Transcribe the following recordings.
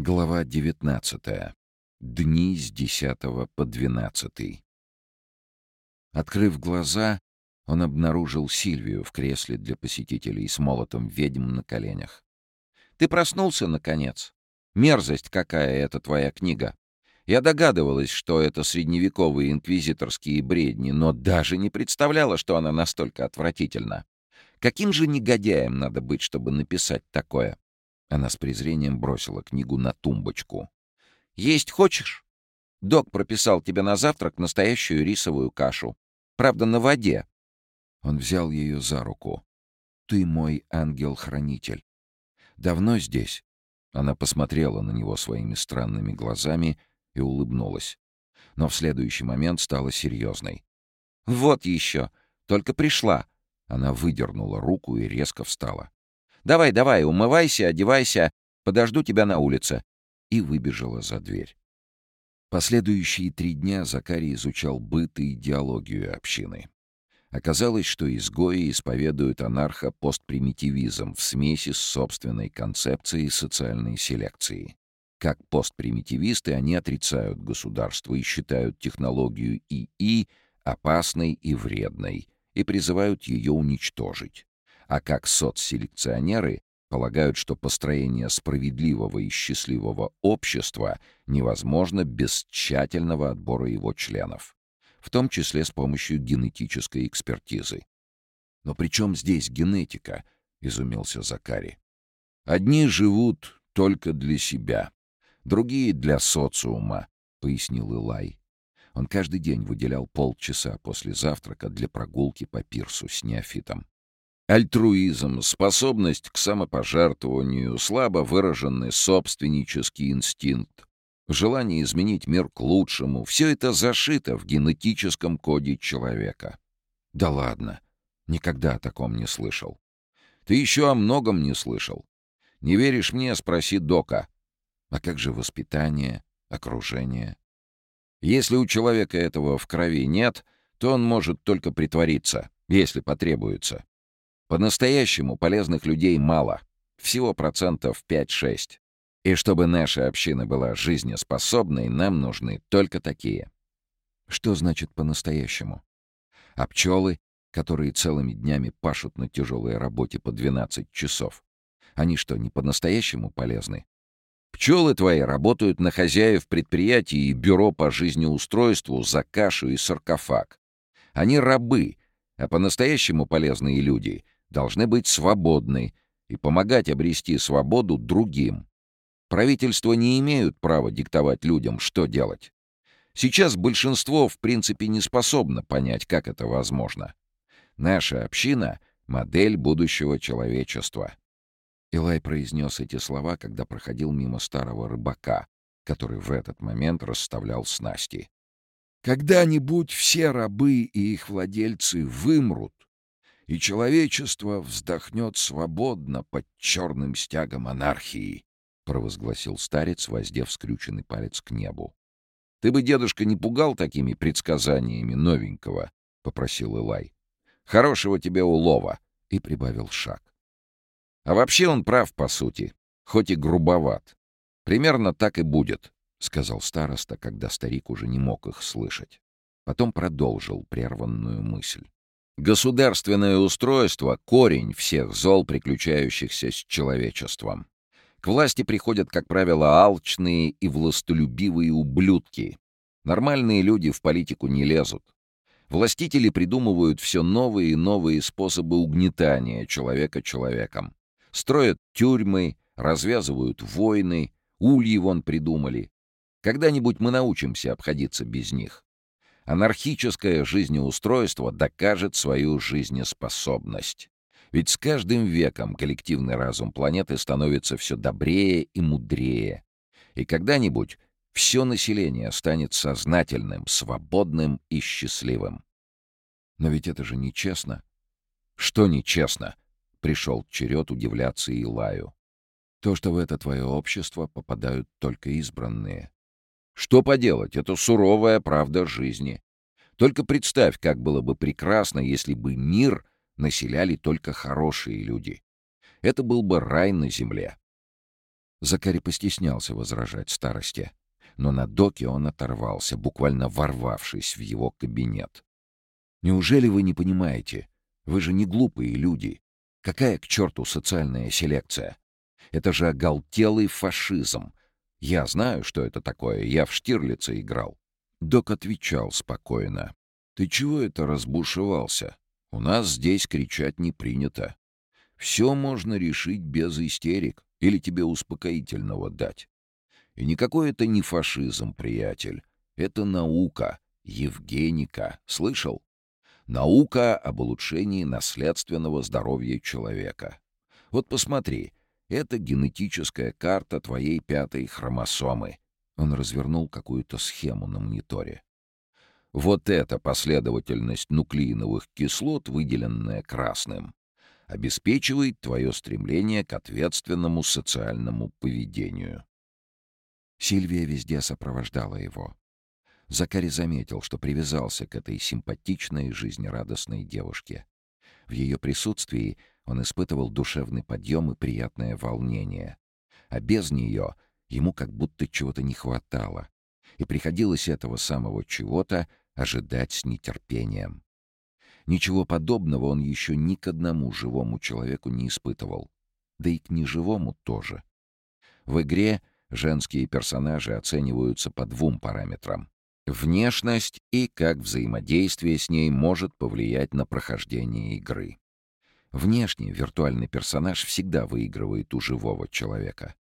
Глава 19. Дни с 10 по 12. Открыв глаза, он обнаружил Сильвию в кресле для посетителей с молотом ведьм на коленях. «Ты проснулся, наконец? Мерзость какая эта твоя книга! Я догадывалась, что это средневековые инквизиторские бредни, но даже не представляла, что она настолько отвратительна. Каким же негодяем надо быть, чтобы написать такое?» Она с презрением бросила книгу на тумбочку. «Есть хочешь? Док прописал тебе на завтрак настоящую рисовую кашу. Правда, на воде». Он взял ее за руку. «Ты мой ангел-хранитель. Давно здесь?» Она посмотрела на него своими странными глазами и улыбнулась. Но в следующий момент стала серьезной. «Вот еще! Только пришла!» Она выдернула руку и резко встала. Давай, давай, умывайся, одевайся, подожду тебя на улице». И выбежала за дверь. Последующие три дня Закарий изучал быт и идеологию общины. Оказалось, что изгои исповедуют анархо-постпримитивизм в смеси с собственной концепцией социальной селекции. Как постпримитивисты они отрицают государство и считают технологию ИИ опасной и вредной и призывают ее уничтожить а как соцселекционеры полагают, что построение справедливого и счастливого общества невозможно без тщательного отбора его членов, в том числе с помощью генетической экспертизы. «Но при чем здесь генетика?» — изумился Закари. «Одни живут только для себя, другие — для социума», — пояснил Илай. Он каждый день выделял полчаса после завтрака для прогулки по пирсу с неофитом. Альтруизм, способность к самопожертвованию, слабо выраженный собственнический инстинкт, желание изменить мир к лучшему — все это зашито в генетическом коде человека. Да ладно, никогда о таком не слышал. Ты еще о многом не слышал. Не веришь мне, спроси Дока. А как же воспитание, окружение? Если у человека этого в крови нет, то он может только притвориться, если потребуется. По-настоящему полезных людей мало. Всего процентов 5-6. И чтобы наша община была жизнеспособной, нам нужны только такие. Что значит по-настоящему? А пчелы, которые целыми днями пашут на тяжелой работе по 12 часов, они что, не по-настоящему полезны? Пчелы твои работают на хозяев предприятий и бюро по жизнеустройству за кашу и саркофаг. Они рабы, а по-настоящему полезные люди должны быть свободны и помогать обрести свободу другим. Правительства не имеют права диктовать людям, что делать. Сейчас большинство, в принципе, не способно понять, как это возможно. Наша община — модель будущего человечества. Илай произнес эти слова, когда проходил мимо старого рыбака, который в этот момент расставлял снасти. «Когда-нибудь все рабы и их владельцы вымрут, и человечество вздохнет свободно под черным стягом анархии», — провозгласил старец, воздев скрюченный палец к небу. «Ты бы, дедушка, не пугал такими предсказаниями новенького?» — попросил Илай. «Хорошего тебе улова!» — и прибавил шаг. «А вообще он прав, по сути, хоть и грубоват. Примерно так и будет», — сказал староста, когда старик уже не мог их слышать. Потом продолжил прерванную мысль. Государственное устройство — корень всех зол, приключающихся с человечеством. К власти приходят, как правило, алчные и властолюбивые ублюдки. Нормальные люди в политику не лезут. Властители придумывают все новые и новые способы угнетания человека человеком. Строят тюрьмы, развязывают войны, ульи вон придумали. Когда-нибудь мы научимся обходиться без них анархическое жизнеустройство докажет свою жизнеспособность. Ведь с каждым веком коллективный разум планеты становится все добрее и мудрее. И когда-нибудь все население станет сознательным, свободным и счастливым. Но ведь это же нечестно. Что нечестно? Пришел черед удивляться Илаю. То, что в это твое общество попадают только избранные. Что поделать, это суровая правда жизни. Только представь, как было бы прекрасно, если бы мир населяли только хорошие люди. Это был бы рай на земле. Закари постеснялся возражать старости, но на доке он оторвался, буквально ворвавшись в его кабинет. «Неужели вы не понимаете? Вы же не глупые люди. Какая к черту социальная селекция? Это же оголтелый фашизм. Я знаю, что это такое, я в Штирлице играл». Док отвечал спокойно. «Ты чего это разбушевался? У нас здесь кричать не принято. Все можно решить без истерик. Или тебе успокоительного дать. И никакой это не фашизм, приятель. Это наука, Евгеника. Слышал? Наука об улучшении наследственного здоровья человека. Вот посмотри, это генетическая карта твоей пятой хромосомы. Он развернул какую-то схему на мониторе. Вот эта последовательность нуклеиновых кислот, выделенная красным, обеспечивает твое стремление к ответственному социальному поведению. Сильвия везде сопровождала его. Закари заметил, что привязался к этой симпатичной, жизнерадостной девушке. В ее присутствии он испытывал душевный подъем и приятное волнение. А без нее ему как будто чего-то не хватало. И приходилось этого самого чего-то ожидать с нетерпением. Ничего подобного он еще ни к одному живому человеку не испытывал. Да и к неживому тоже. В игре женские персонажи оцениваются по двум параметрам. Внешность и как взаимодействие с ней может повлиять на прохождение игры. Внешне виртуальный персонаж всегда выигрывает у живого человека.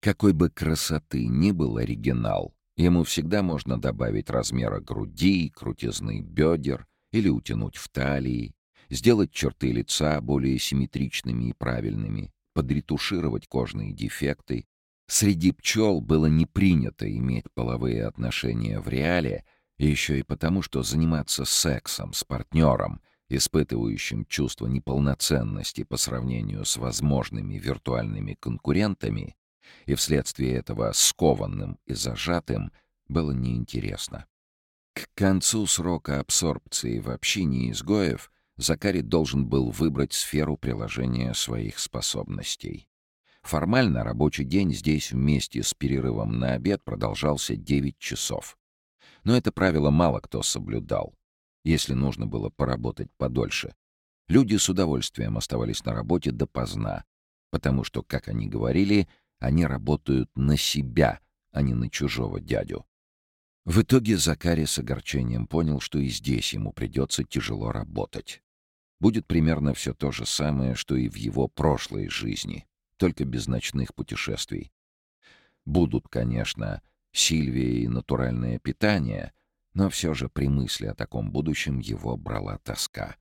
Какой бы красоты ни был оригинал, ему всегда можно добавить размера груди, крутизны бедер — или утянуть в талии, сделать черты лица более симметричными и правильными, подретушировать кожные дефекты. Среди пчел было не принято иметь половые отношения в реале, еще и потому, что заниматься сексом с партнером, испытывающим чувство неполноценности по сравнению с возможными виртуальными конкурентами, и вследствие этого скованным и зажатым, было неинтересно. К концу срока абсорбции в общине изгоев Закари должен был выбрать сферу приложения своих способностей. Формально рабочий день здесь вместе с перерывом на обед продолжался 9 часов. Но это правило мало кто соблюдал, если нужно было поработать подольше. Люди с удовольствием оставались на работе допоздна, потому что, как они говорили, они работают на себя, а не на чужого дядю. В итоге Закари с огорчением понял, что и здесь ему придется тяжело работать. Будет примерно все то же самое, что и в его прошлой жизни, только без ночных путешествий. Будут, конечно, Сильвия и натуральное питание, но все же при мысли о таком будущем его брала тоска.